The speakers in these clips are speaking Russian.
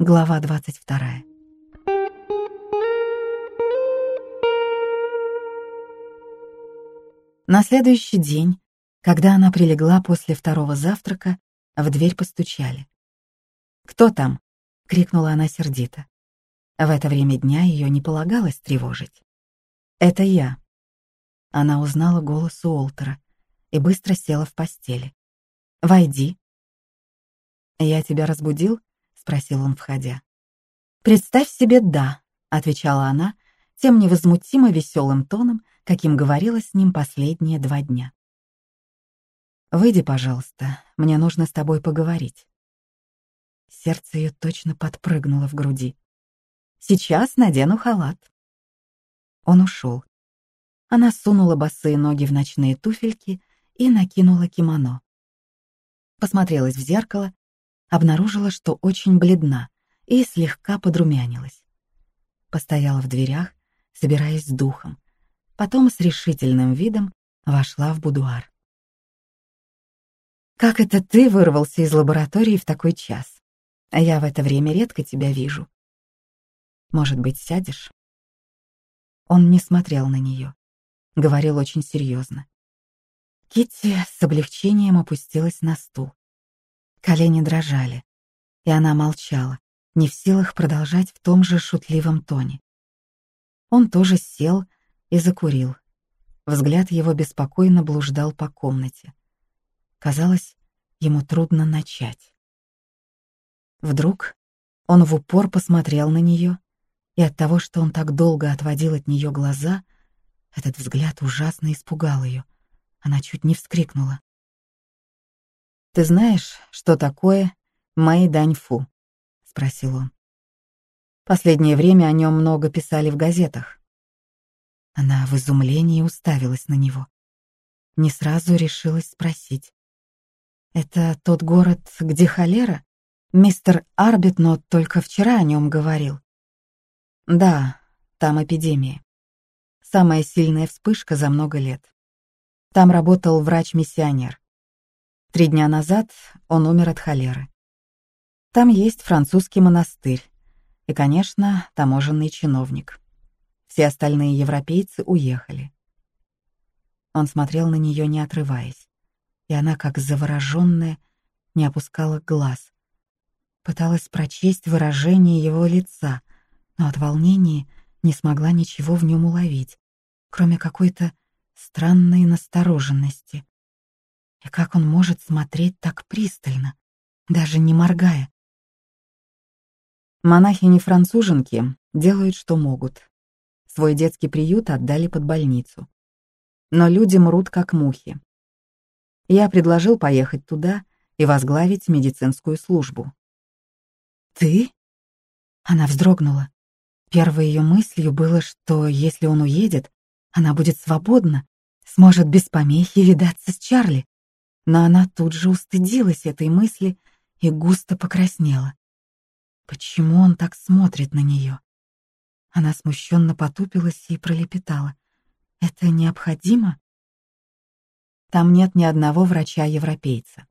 Глава 22. На следующий день, когда она прилегла после второго завтрака, в дверь постучали. «Кто там?» — крикнула она сердито. В это время дня ее не полагалось тревожить. «Это я». Она узнала голос Уолтера и быстро села в постели. «Войди». «Я тебя разбудил?» — спросил он, входя. «Представь себе, да», — отвечала она, тем невозмутимо веселым тоном, каким говорила с ним последние два дня. «Выйди, пожалуйста, мне нужно с тобой поговорить». Сердце ее точно подпрыгнуло в груди. Сейчас надену халат». Он ушел. Она сунула босые ноги в ночные туфельки и накинула кимоно. Посмотрелась в зеркало, обнаружила, что очень бледна и слегка подрумянилась. Постояла в дверях, собираясь с духом, потом с решительным видом вошла в будуар. «Как это ты вырвался из лаборатории в такой час? Я в это время редко тебя вижу. Может быть, сядешь?» Он не смотрел на нее, говорил очень серьезно. Китти с облегчением опустилась на стул. Колени дрожали, и она молчала, не в силах продолжать в том же шутливом тоне. Он тоже сел и закурил. Взгляд его беспокойно блуждал по комнате. Казалось, ему трудно начать. Вдруг он в упор посмотрел на нее и от того, что он так долго отводил от нее глаза, этот взгляд ужасно испугал ее. Она чуть не вскрикнула. «Ты знаешь, что такое Мэй Даньфу?» — спросил он. Последнее время о нем много писали в газетах. Она в изумлении уставилась на него. Не сразу решилась спросить. «Это тот город, где холера? Мистер Арбитнот только вчера о нем говорил. Да, там эпидемия. Самая сильная вспышка за много лет. Там работал врач-миссионер. Три дня назад он умер от холеры. Там есть французский монастырь и, конечно, таможенный чиновник. Все остальные европейцы уехали. Он смотрел на нее, не отрываясь, и она, как завороженная, не опускала глаз. Пыталась прочесть выражение его лица, но от волнения не смогла ничего в нем уловить, кроме какой-то странной настороженности. И как он может смотреть так пристально, даже не моргая? Монахини-француженки делают, что могут. Свой детский приют отдали под больницу. Но люди мрут, как мухи. Я предложил поехать туда и возглавить медицинскую службу. «Ты?» Она вздрогнула. Первой ее мыслью было, что если он уедет, она будет свободна, сможет без помехи видаться с Чарли. Но она тут же устыдилась этой мысли и густо покраснела. Почему он так смотрит на нее? Она смущенно потупилась и пролепетала. «Это необходимо?» «Там нет ни одного врача-европейца».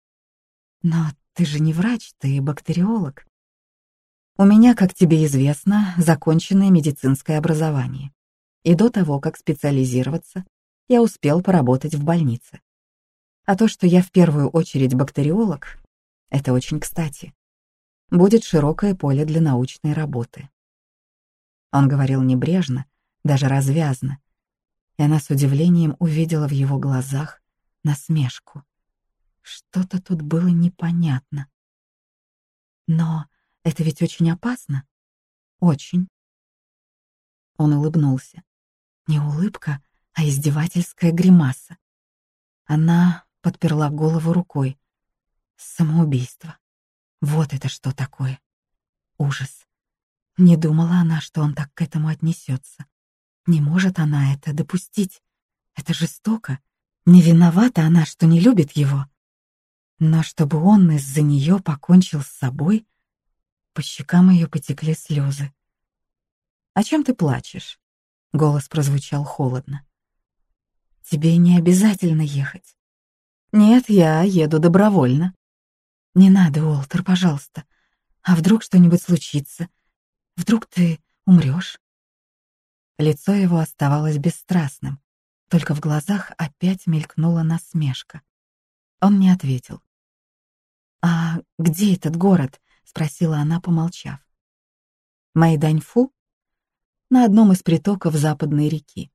«Но ты же не врач, ты бактериолог». У меня, как тебе известно, законченное медицинское образование. И до того, как специализироваться, я успел поработать в больнице. А то, что я в первую очередь бактериолог, это очень кстати. Будет широкое поле для научной работы. Он говорил небрежно, даже развязно, и она с удивлением увидела в его глазах насмешку. Что-то тут было непонятно. Но это ведь очень опасно. Очень. Он улыбнулся. Не улыбка, а издевательская гримаса. Она подперла голову рукой. Самоубийство. Вот это что такое. Ужас. Не думала она, что он так к этому отнесется. Не может она это допустить. Это жестоко. Не виновата она, что не любит его. Но чтобы он из-за нее покончил с собой, по щекам ее потекли слезы. «О чем ты плачешь?» — голос прозвучал холодно. «Тебе не обязательно ехать». «Нет, я еду добровольно». «Не надо, Уолтер, пожалуйста. А вдруг что-нибудь случится? Вдруг ты умрешь? Лицо его оставалось бесстрастным, только в глазах опять мелькнула насмешка. Он не ответил. «А где этот город?» — спросила она, помолчав. «Майданьфу?» «На одном из притоков западной реки.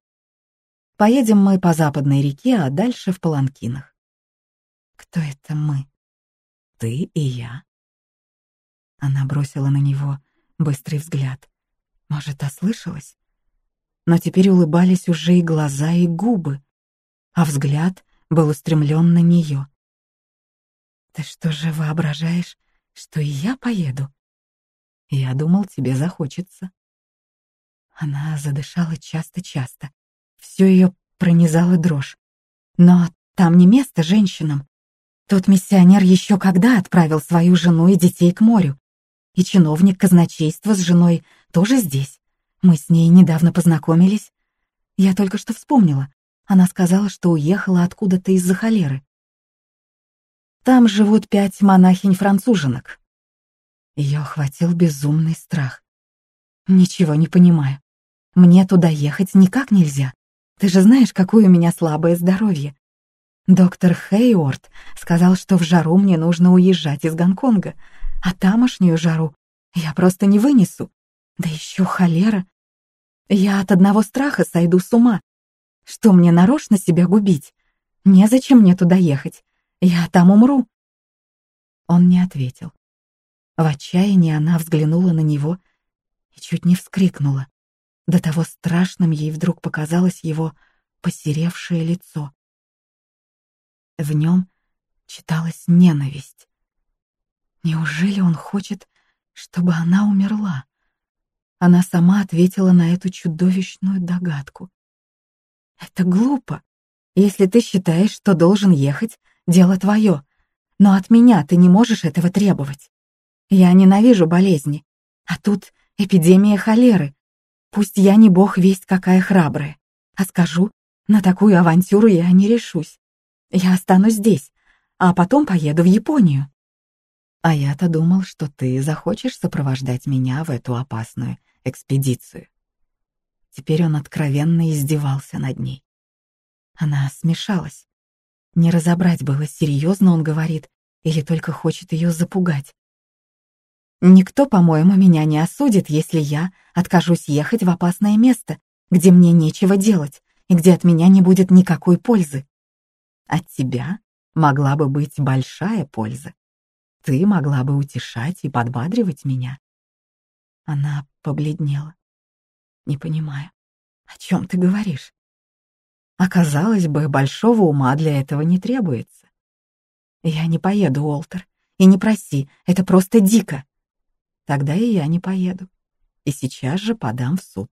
Поедем мы по западной реке, а дальше в Паланкинах». «Кто это мы?» «Ты и я». Она бросила на него быстрый взгляд. Может, ослышалась? Но теперь улыбались уже и глаза, и губы, а взгляд был устремлен на нее. «Ты что же воображаешь, что и я поеду?» «Я думал, тебе захочется». Она задышала часто-часто. Все ее пронизала дрожь. «Но там не место женщинам. Тот миссионер еще когда отправил свою жену и детей к морю? И чиновник казначейства с женой тоже здесь. Мы с ней недавно познакомились. Я только что вспомнила. Она сказала, что уехала откуда-то из-за холеры. Там живут пять монахинь-француженок. Ее охватил безумный страх. Ничего не понимаю. Мне туда ехать никак нельзя. Ты же знаешь, какое у меня слабое здоровье. Доктор Хейворд сказал, что в жару мне нужно уезжать из Гонконга, а тамошнюю жару я просто не вынесу. Да еще холера. Я от одного страха сойду с ума. Что мне нарочно себя губить? Незачем мне туда ехать. Я там умру». Он не ответил. В отчаянии она взглянула на него и чуть не вскрикнула. До того страшным ей вдруг показалось его посеревшее лицо. В нем читалась ненависть. Неужели он хочет, чтобы она умерла? Она сама ответила на эту чудовищную догадку. «Это глупо. Если ты считаешь, что должен ехать, дело твое. Но от меня ты не можешь этого требовать. Я ненавижу болезни. А тут эпидемия холеры. Пусть я не бог весть какая храбрая. А скажу, на такую авантюру я не решусь. Я останусь здесь, а потом поеду в Японию. А я-то думал, что ты захочешь сопровождать меня в эту опасную экспедицию. Теперь он откровенно издевался над ней. Она смешалась. Не разобрать было, серьезно он говорит или только хочет ее запугать. Никто, по-моему, меня не осудит, если я откажусь ехать в опасное место, где мне нечего делать и где от меня не будет никакой пользы. От тебя могла бы быть большая польза. Ты могла бы утешать и подбадривать меня. Она побледнела. Не понимаю, о чем ты говоришь? Оказалось бы, большого ума для этого не требуется. Я не поеду, Уолтер, и не проси, это просто дико. Тогда и я не поеду. И сейчас же подам в суд.